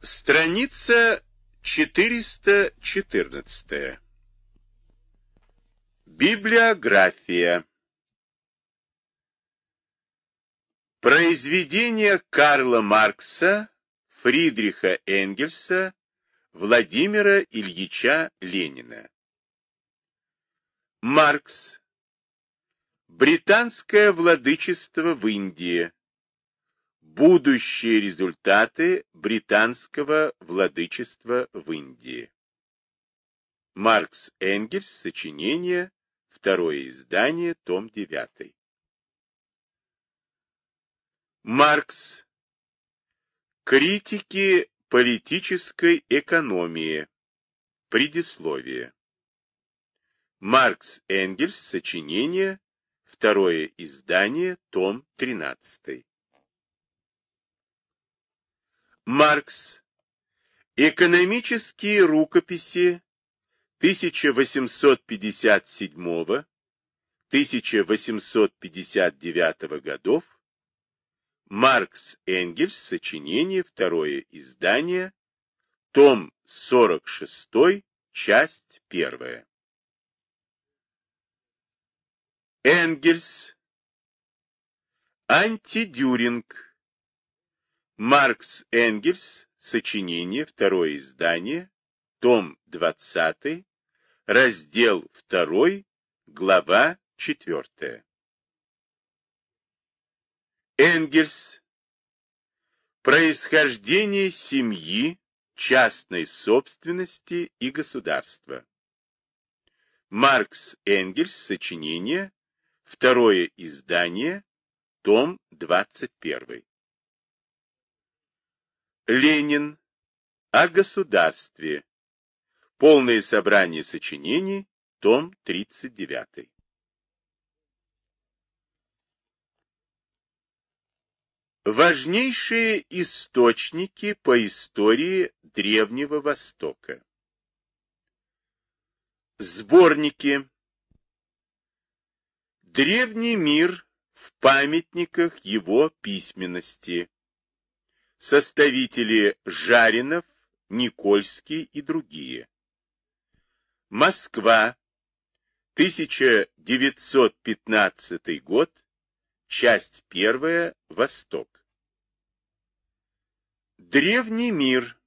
Страница 414. Библиография. Произведения Карла Маркса, Фридриха Энгельса, Владимира Ильича Ленина. Маркс. Британское владычество в Индии. Будущие результаты британского владычества в Индии. Маркс Энгельс. Сочинение. Второе издание. Том 9. Маркс. Критики политической экономии. Предисловие. Маркс Энгельс. Сочинение. Второе издание. Том 13. Маркс. Экономические рукописи 1857-1859 годов. Маркс Энгельс. Сочинение. Второе издание. Том 46. Часть 1. Энгельс. Антидюринг. Маркс Энгельс, сочинение, второе издание, том 20, раздел 2, глава 4. Энгельс. Происхождение семьи, частной собственности и государства. Маркс Энгельс, сочинение, второе издание, том 21. Ленин. О государстве. Полное собрание сочинений. Том 39. Важнейшие источники по истории Древнего Востока. Сборники. Древний мир в памятниках его письменности составители Жаринов, Никольский и другие. Москва, 1915 год, часть первая, Восток. Древний мир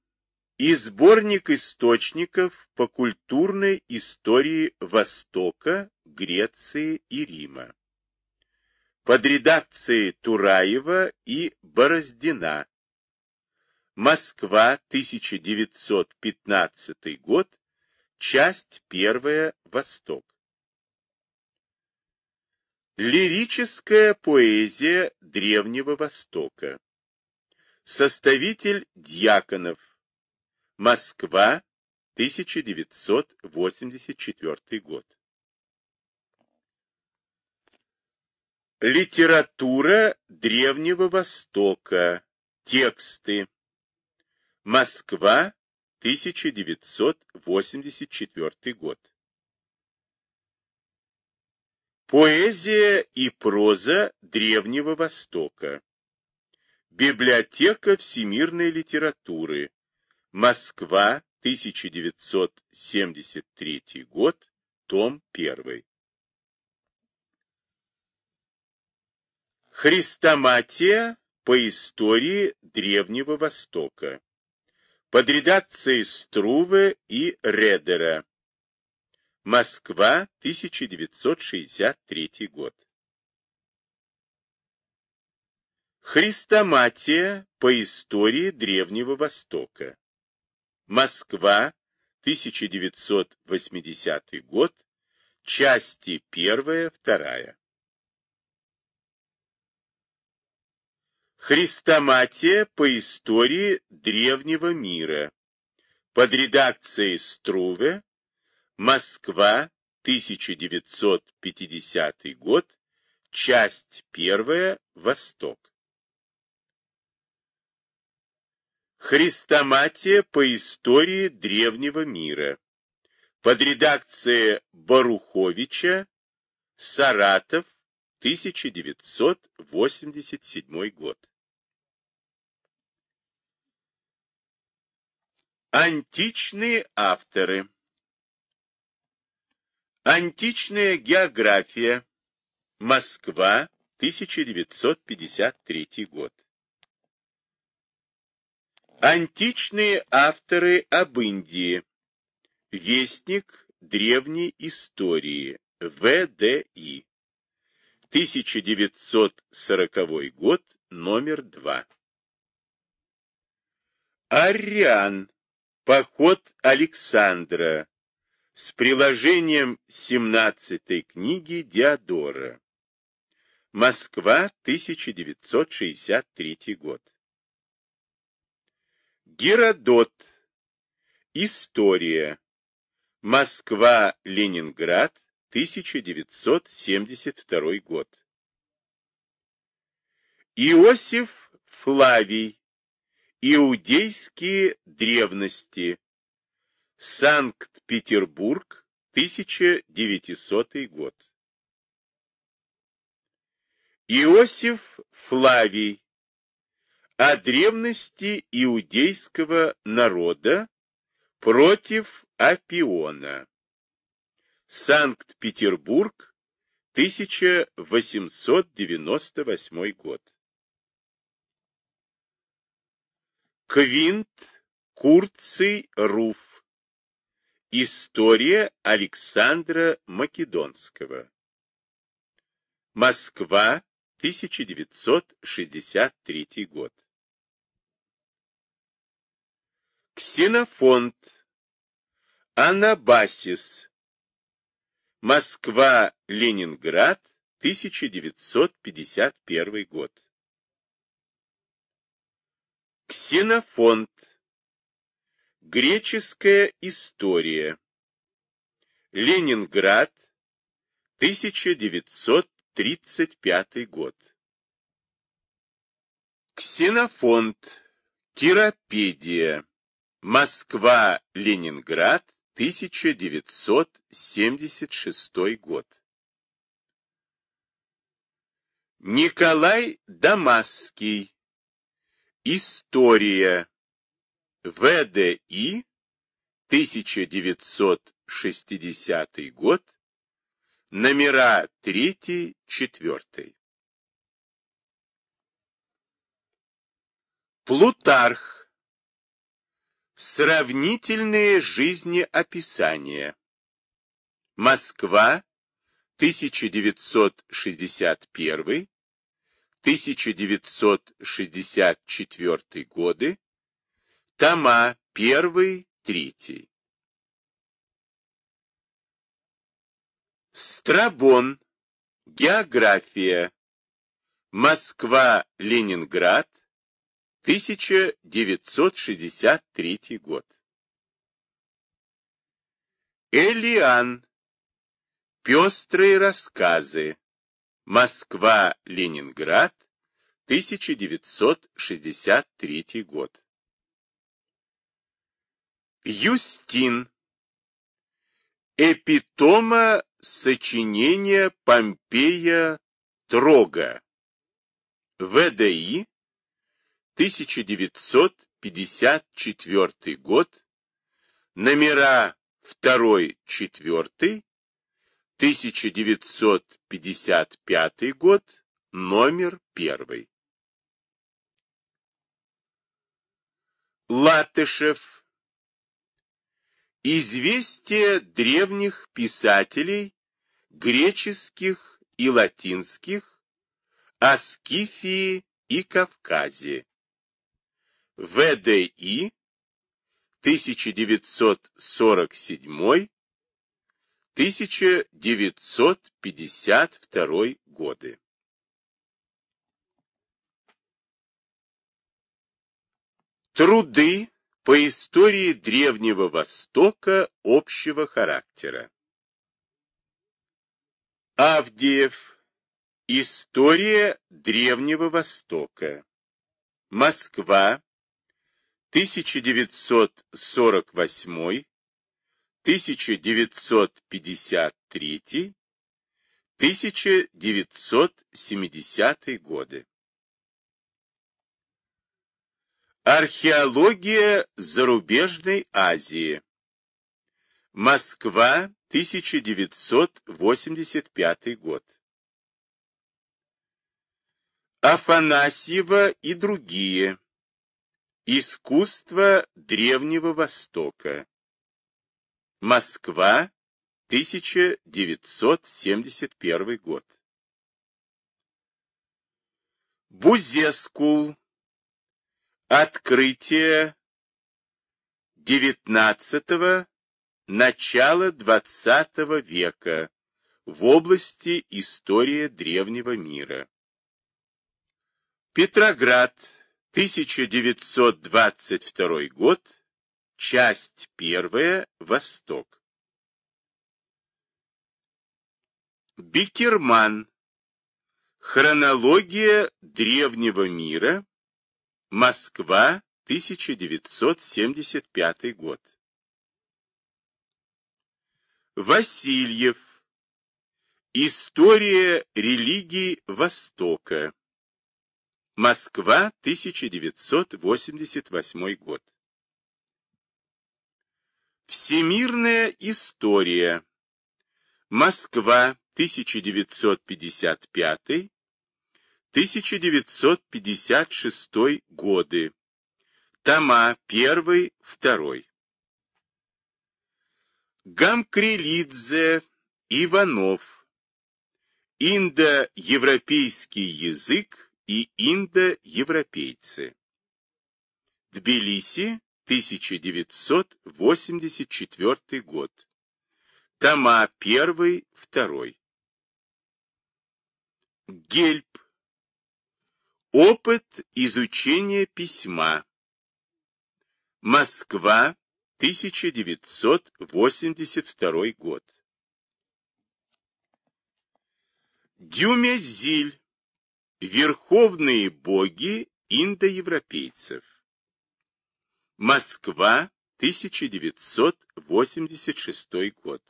и сборник источников по культурной истории Востока, Греции и Рима. Под редакцией Тураева и Бороздина Москва, 1915 год, часть первая, Восток. Лирическая поэзия Древнего Востока. Составитель Дьяконов. Москва, 1984 год. Литература Древнего Востока. Тексты. Москва, 1984 год. Поэзия и проза Древнего Востока. Библиотека всемирной литературы. Москва, 1973 год, том 1. Христоматия по истории Древнего Востока под редакцией Струве и Редера. Москва, 1963 год. Христоматия по истории Древнего Востока. Москва, 1980 год. Части 1-2. Христоматия по истории древнего мира. Под редакцией Струве. Москва, 1950 год. Часть первая. Восток. Христоматия по истории древнего мира. Под редакцией Баруховича. Саратов, 1987 год. Античные авторы Античная география. Москва, 1953 год. Античные авторы об Индии. Вестник древней истории. ВДИ. 1940 год, номер 2. Ариан. Поход Александра с приложением 17 книги Диодора. Москва, 1963 год. Геродот. История. Москва, Ленинград, 1972 год. Иосиф Флавий. Иудейские древности. Санкт-Петербург, 1900 год. Иосиф Флавий. О древности иудейского народа против Апиона. Санкт-Петербург, 1898 год. Квинт Курций Руф. История Александра Македонского. Москва, 1963 год. Ксенофонт. Анабасис. Москва, Ленинград, 1951 год. Ксенофонт. Греческая история. Ленинград, 1935 год. Ксенофонт. Тиропедия. Москва, Ленинград, 1976 год. Николай Дамасский. История. ВДИ, 1960 год, номера 3-4. Плутарх. Сравнительные жизнеописания. Москва, 1961, 1964 годы, Тома первый, третий. Страбон. География. Москва, Ленинград. 1963 год. Элиан. Пестрые рассказы. Москва, Ленинград. 1963 год. Юстин. Эпитома сочинения Помпея Трога. ВДИ. 1954 год. Номера 2-4. 1955 год. Номер 1. Латышев. Известия древних писателей, греческих и латинских, о Скифии и Кавказе. ВДИ 1947-1952 годы. Труды по истории Древнего Востока общего характера. Авдеев. История Древнего Востока. Москва. 1948, 1953, 1970 годы. Археология зарубежной Азии. Москва, 1985 год. Афанасьева и другие. Искусство Древнего Востока. Москва, 1971 год. Бузескул. Открытие XIX – начала XX века в области истории древнего мира. Петроград, 1922 год, часть первая, Восток. Бикерман. Хронология древнего мира Москва, 1975 год. Васильев. История религий Востока. Москва, 1988 год. Всемирная история. Москва, 1955 1956 годы. Тома 1, 2. Гамкрилидзе, Иванов. Индоевропейский язык и индоевропейцы. Тбилиси, 1984 год. Тома 1, 2. Гельб. Опыт изучения письма. Москва, 1982 год. Дюмезиль. Верховные боги индоевропейцев. Москва, 1986 год.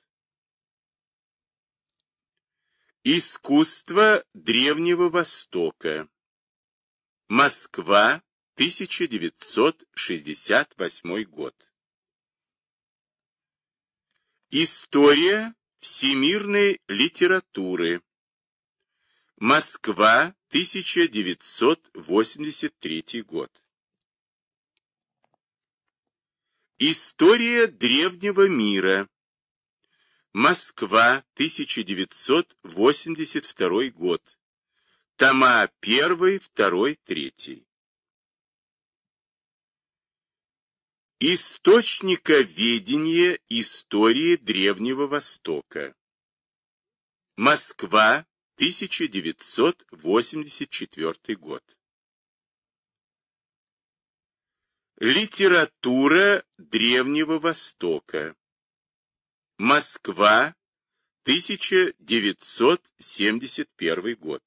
Искусство Древнего Востока. Москва, 1968 год. История всемирной литературы. Москва, 1983 год. История древнего мира. Москва, 1982 год. Тома 1, 2, 3. Источниковедение истории Древнего Востока. Москва, 1984 год. Литература Древнего Востока. Москва, 1971 год.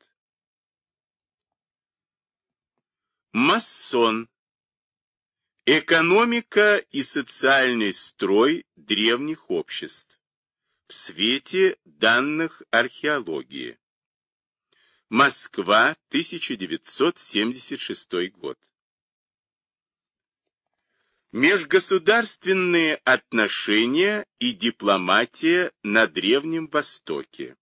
Массон. Экономика и социальный строй древних обществ в свете данных археологии. Москва, 1976 год. Межгосударственные отношения и дипломатия на Древнем Востоке.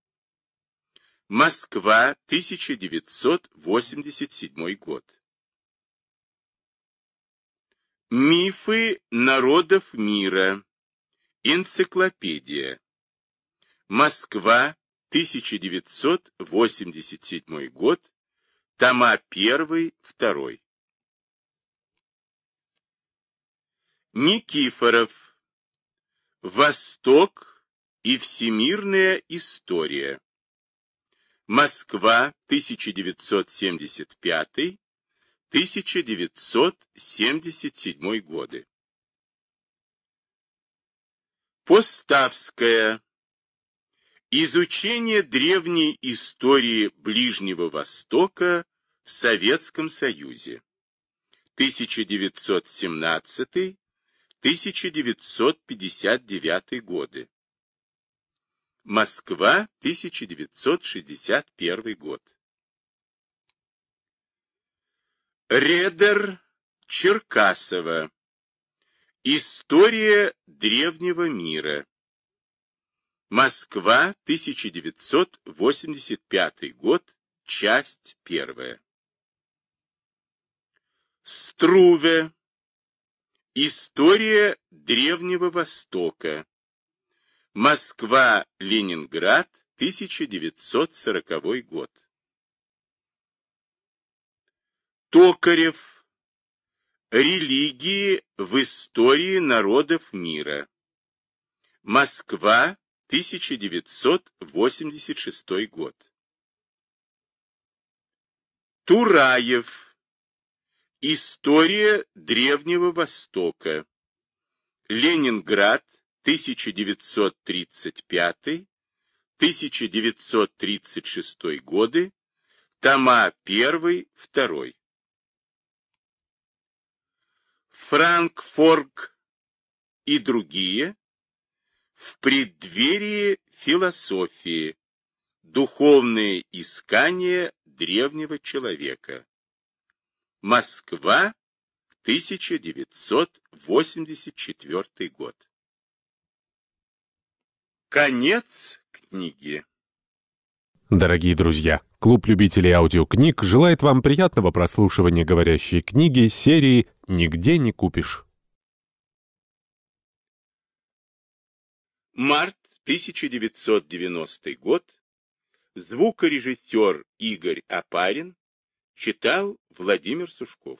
Москва, 1987 год. Мифы народов мира. Энциклопедия. Москва, 1987 год. Тома 1, 2. Никифоров. Восток и всемирная история. Москва, 1975 1977 годы. Поставская. Изучение древней истории Ближнего Востока в Советском Союзе. 1917-1959 годы. Москва, 1961 год. Редер Черкасова. История древнего мира. Москва, 1985 год, часть первая. Струве. История Древнего Востока. Москва-Ленинград, 1940 год. Токарев. Религии в истории народов мира. Москва, 1986 год. Тураев. История Древнего Востока. Ленинград, 1935-1936 годы. Тома 1-2. Франкфорг и другие в преддверии философии, духовные искания древнего человека. Москва, 1984 год. Конец книги. Дорогие друзья, клуб любителей аудиокниг желает вам приятного прослушивания говорящей книги серии «Нигде не купишь». Март 1990 год. Звукорежиссер Игорь Апарин читал Владимир Сушков.